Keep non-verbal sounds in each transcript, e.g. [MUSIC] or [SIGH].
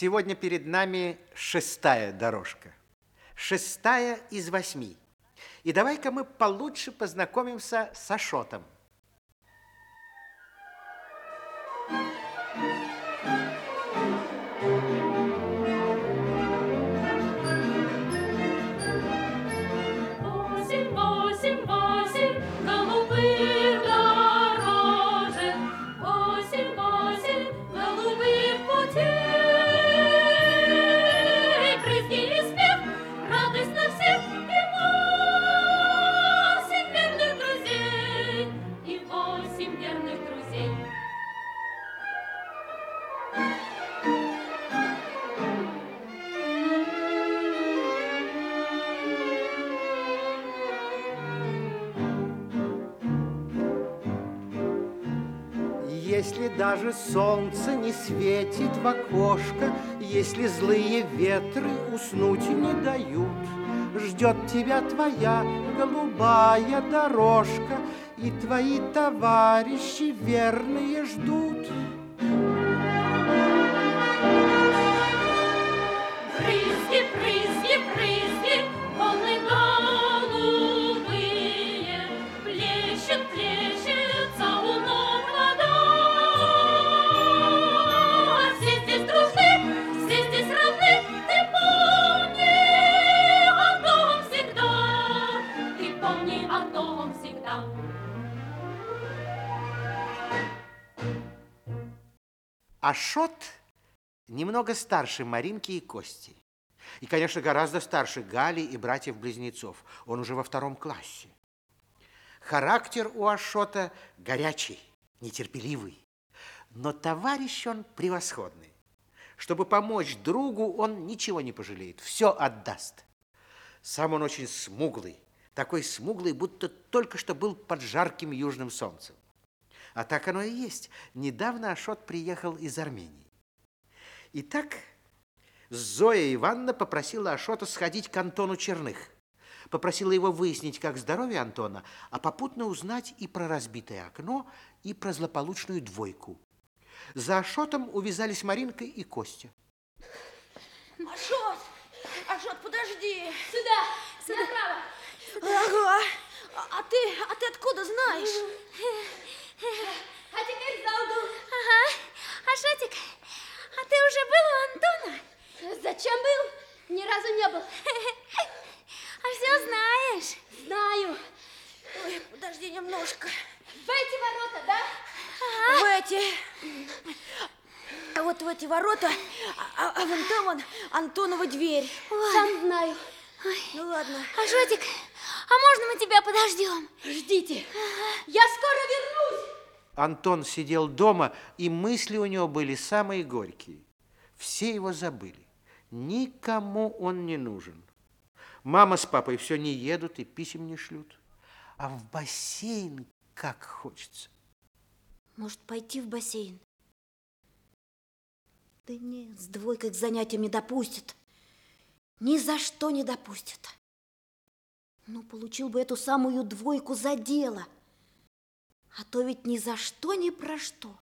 Сегодня перед нами шестая дорожка. Шестая из восьми. И давай-ка мы получше познакомимся с Ашотом. Если даже солнце не светит в окошко, Если злые ветры уснуть не дают, Ждет тебя твоя голубая дорожка, И твои товарищи верные ждут. Ашот немного старше Маринки и Кости. И, конечно, гораздо старше Гали и братьев-близнецов. Он уже во втором классе. Характер у Ашота горячий, нетерпеливый. Но товарищ он превосходный. Чтобы помочь другу, он ничего не пожалеет, все отдаст. Сам он очень смуглый, такой смуглый, будто только что был под жарким южным солнцем. А так оно и есть. Недавно Ашот приехал из Армении. Итак, Зоя Ивановна попросила Ашота сходить к Антону Черных. Попросила его выяснить, как здоровье Антона, а попутно узнать и про разбитое окно, и про злополучную двойку. За Ашотом увязались Маринка и Костя. Ашот! Ашот, подожди! Сюда, направо. Ага. А, а ты, а ты откуда знаешь? А теперь за угол. Ага. Ашотик, а ты уже был у Антона? Зачем был? Ни разу не был. [LAUGHS] А все знаешь. Знаю. Ой, подожди немножко. В эти ворота, да? В эти. А вот в эти ворота, а, а- а вон там вон Антонова дверь. Сам знаю. Ну ладно. Ашотик, а можно мы тебя подождем? Ждите. Я скоро вернусь. Антон сидел дома, и мысли у него были самые горькие. Все его забыли. Никому он не нужен. Мама с папой все не едут и писем не шлют. А в бассейн как хочется. Может, пойти в бассейн? Да нет, с двойкой к занятиям не допустит. Ни за что не допустит. Ну, получил бы эту самую двойку за дело. А то ведь ни за что, ни про что.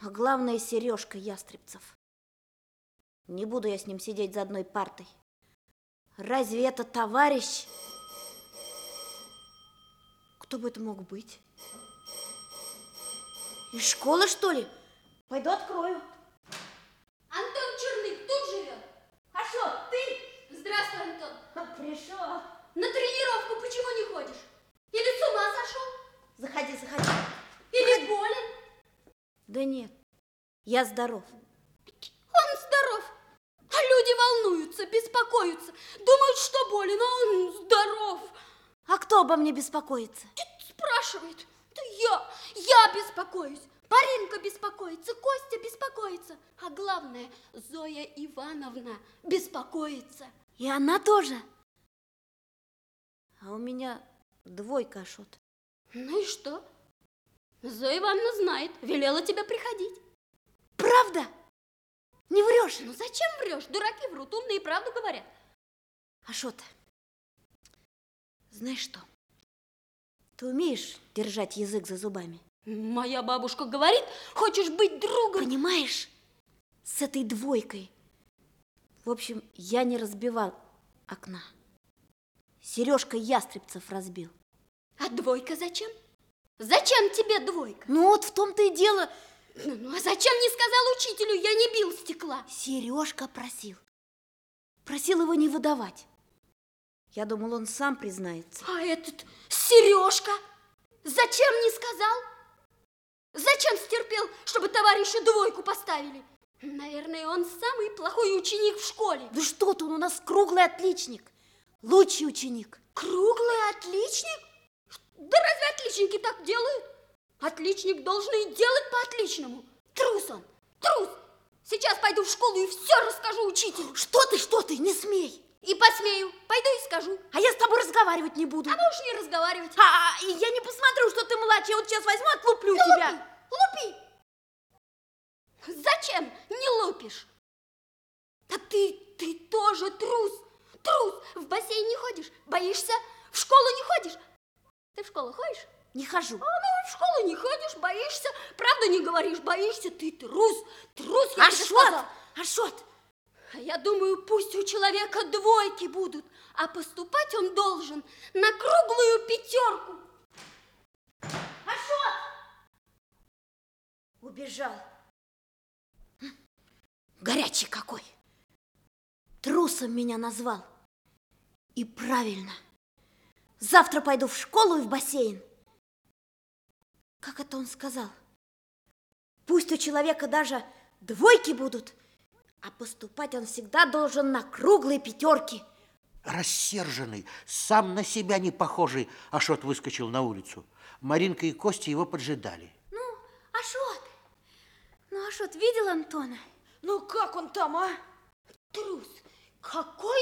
А главное, Сережка Ястребцев. Не буду я с ним сидеть за одной партой. Разве это товарищ? Кто бы это мог быть? Из школы, что ли? Пойду открою. Антон Черных тут живет. А что, ты? Здравствуй, Антон. Пришел. На тренировку почему не ходишь? Или с ума сошел? Заходи, заходи. Или болен? Да нет, я здоров. Он здоров. А люди волнуются, беспокоятся. Думают, что болен, а он здоров. А кто обо мне беспокоится? Спрашивает. Да я, я беспокоюсь. Паринка беспокоится, Костя беспокоится. А главное, Зоя Ивановна беспокоится. И она тоже. А у меня двойка, Ашот. Ну и что? Зоя Ивановна знает, велела тебе приходить. Правда? Не врешь? Ну зачем врешь? Дураки врут, умные правду говорят. Ашот, знаешь что? Ты умеешь держать язык за зубами? Моя бабушка говорит, хочешь быть другом? Понимаешь? с этой двойкой. В общем, я не разбивал окна. Сережка Ястребцев разбил. А двойка зачем? Зачем тебе двойка? Ну вот в том-то и дело, Ну, ну, а зачем не сказал учителю, я не бил стекла? Сережка просил. Просил его не выдавать. Я думал, он сам признается. А этот Сережка зачем не сказал? Зачем стерпел, чтобы товарищу двойку поставили? Наверное, он самый плохой ученик в школе. Да что ты, он у нас круглый отличник. Лучший ученик. Круглый отличник? Да разве отличники так делают? Отличник должен и делать по-отличному. Трус он, трус. Сейчас пойду в школу и все расскажу учителю. Что ты, что ты, не смей. И посмею. Пойду и скажу. А я с тобой разговаривать не буду. А можешь не разговаривать. А, а, и я не посмотрю, что ты младший. Я вот сейчас возьму, отлуплю тебя. Лупи, лупи. Зачем не лупишь? Так ты, ты тоже трус. Трус. В бассейн не ходишь, боишься. В школу не ходишь. Ты в школу ходишь? Не хожу. А, ну, в школу не ходишь, боишься. Правда не говоришь, боишься. Ты трус. Трус, я тебе Ашот, сказала. Ашот. Я думаю, пусть у человека двойки будут, а поступать он должен на круглую пятерку. Убежал. Хм, Горячий какой. Трусом меня назвал. И правильно. Завтра пойду в школу и в бассейн. Как это он сказал? Пусть у человека даже двойки будут, а поступать он всегда должен на круглые пятерки. Рассерженный, сам на себя не похожий, Ашот выскочил на улицу. Маринка и Костя его поджидали. Ну, Ашот, ну Ашот видел Антона? Ну как он там, а? Трус. Какой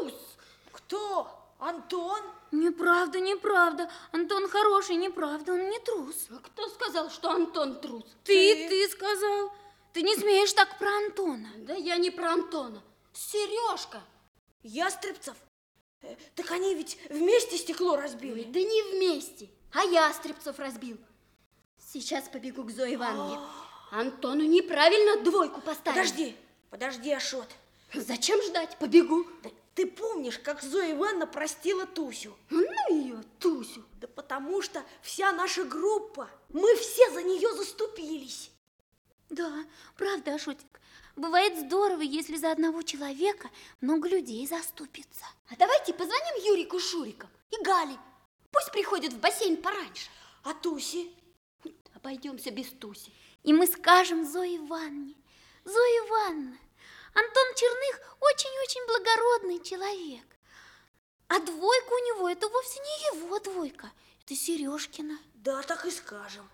трус? Кто? Антон? Неправда, неправда. Антон хороший, неправда, он не трус. А кто сказал, что Антон трус? Ты, ты сказал. Ты не смеешь так про Антона. Да я не про Антона. Сережка. Ястребцев? Э, Так они ведь вместе стекло Ой, разбили. да не вместе, а ястребцев разбил. Сейчас побегу к Зое Ивановне. Антону неправильно двойку поставили. Подожди, подожди, Ашот. Зачем ждать? Побегу. Да Ты помнишь, как Зоя Ивановна простила Тусю? Ну ее, Тусю. Да потому что вся наша группа, мы все за нее заступились. Да, правда, Ашотик. Бывает здорово, если за одного человека много людей заступится. А давайте позвоним Юрику Шурикам и Гале. Пусть приходят в бассейн пораньше. А Туси? Обойдемся без Туси. И мы скажем Зое Ивановне, Зоя Ивановна, благородный человек. А двойка у него это вовсе не его двойка, это Сережкина. Да, так и скажем.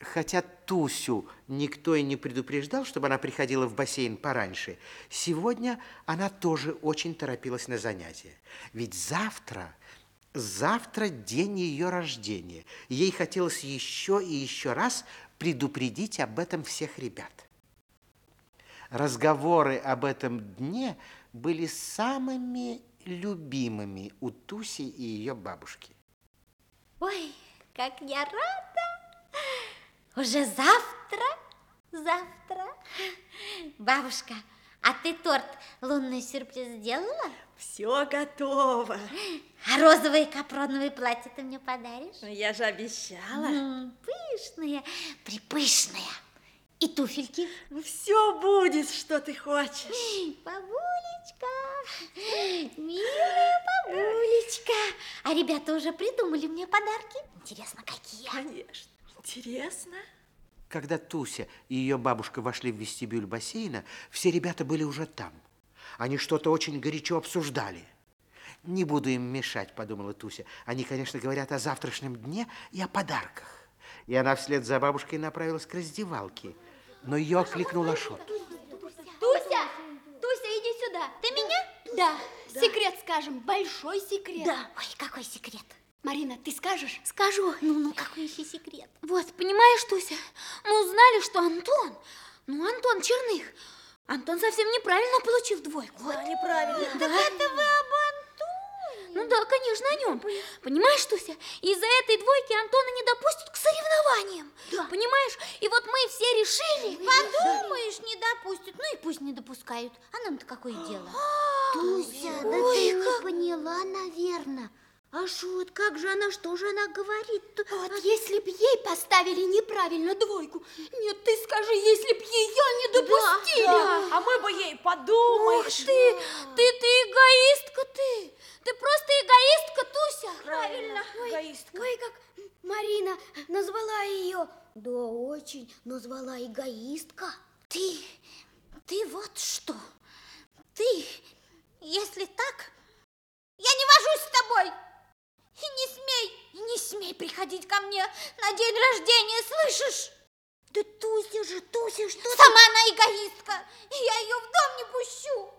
Хотя Тусю никто и не предупреждал, чтобы она приходила в бассейн пораньше, сегодня она тоже очень торопилась на занятия. Ведь завтра, завтра день ее рождения. Ей хотелось еще и еще раз предупредить об этом всех ребят. Разговоры об этом дне были самыми любимыми у Туси и ее бабушки. Ой, как я рада! Уже завтра, завтра. Бабушка, а ты торт лунный сюрприз сделала? Все готово. А розовые капроновые платья ты мне подаришь? Ну, Я же обещала. М, Пышные, припышные. И туфельки. Все будет, что ты хочешь. Бабулечка, милая бабулечка. А ребята уже придумали мне подарки. Интересно, какие? Конечно. Интересно. Когда Туся и ее бабушка вошли в вестибюль бассейна, все ребята были уже там. Они что-то очень горячо обсуждали. «Не буду им мешать», — подумала Туся. «Они, конечно, говорят о завтрашнем дне и о подарках». И она вслед за бабушкой направилась к раздевалке. Но ее окликнул Ашот. Туся, Туся, иди сюда. Ты меня? Да. Секрет скажем, большой секрет. Да. Ой, какой секрет? Марина, ты скажешь? Скажу. Ну-ну, какой еще секрет? Вот, понимаешь, Туся, мы узнали, что Антон, ну, Антон Черных, Антон совсем неправильно получил двойку. Да, неправильно. Так это вы об Антоне. Ну да, конечно, о нем. Понимаешь, Туся, из-за этой двойки Антона не допустят к соревнованиям. Понимаешь? И вот мы все решили... Подумаешь, не допустят. Ну и пусть не допускают. А нам-то какое дело? Туся, да ты не поняла, наверное. А шут, как же она, что же она говорит? Вот если б ей поставили неправильно двойку. Нет, ты скажи, если б ее не допустили. А мы бы ей подумаешь. Ух ты, ты, ты эгоистка ты. Ты просто эгоистка, Туся. Правильно, эгоистка. Ой, как Марина назвала ее. Да, очень назвала эгоистка. Ты, ты вот что. Ты, если так, я не вожусь с тобой. И не смей, и не смей приходить ко мне на день рождения, слышишь? Да Туся же, Туся, что ты? Сама она эгоистка, и я ее в дом не пущу.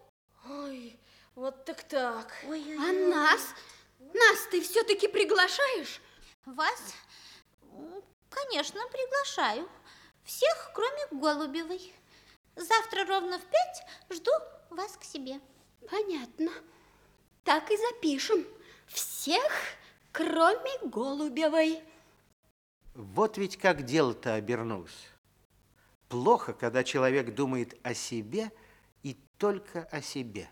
Ой, вот так так. А нас? Нас ты все-таки приглашаешь? Вас, конечно, приглашаю. Всех, кроме Голубевой. Завтра ровно в пять жду вас к себе. Понятно. Так и запишем. Всех, кроме Голубевой. Вот ведь как дело-то обернулось. Плохо, когда человек думает о себе и только о себе.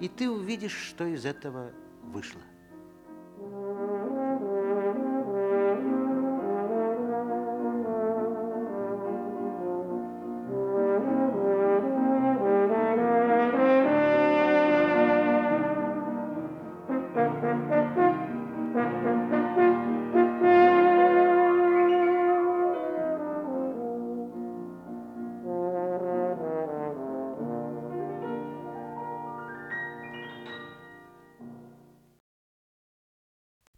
И ты увидишь, что из этого вышло.